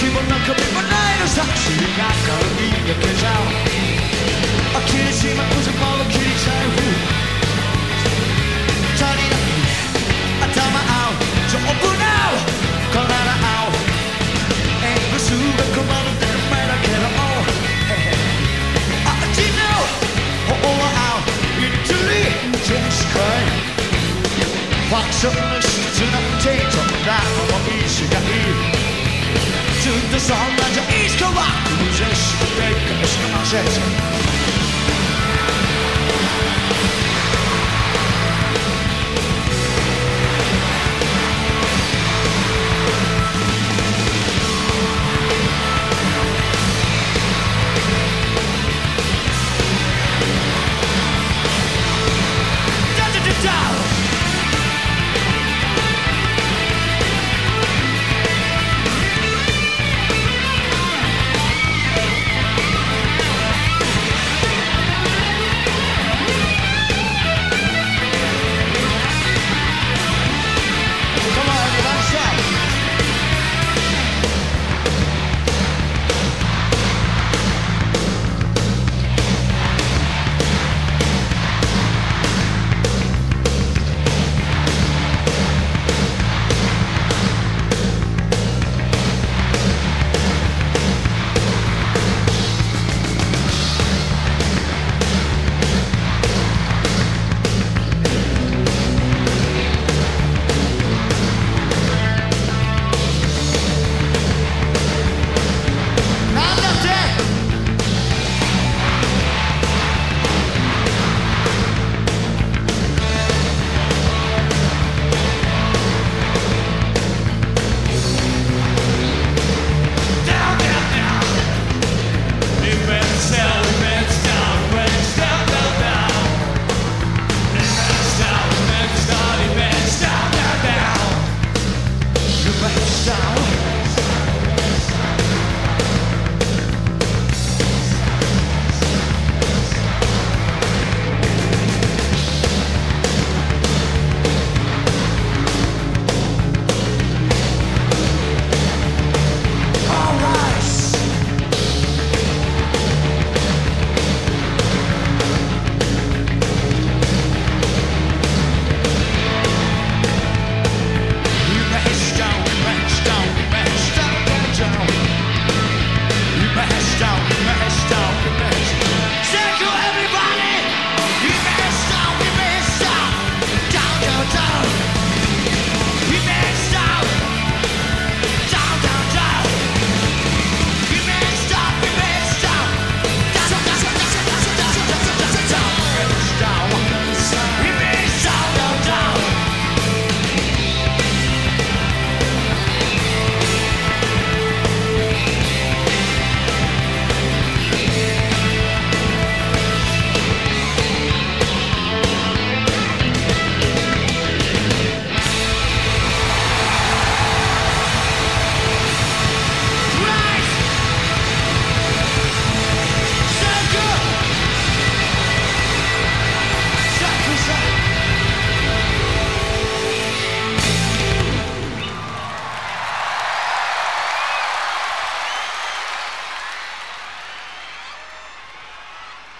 先も中身もないのさ知りが軽いだけじゃ飽きてしまうぜもの切りちゃう足りない頭合う丈夫な体合う演舞すが困るてめだけどあっちの方は合う一理確かにファッションの zon dat je iets kan laten. Zes spreek zes.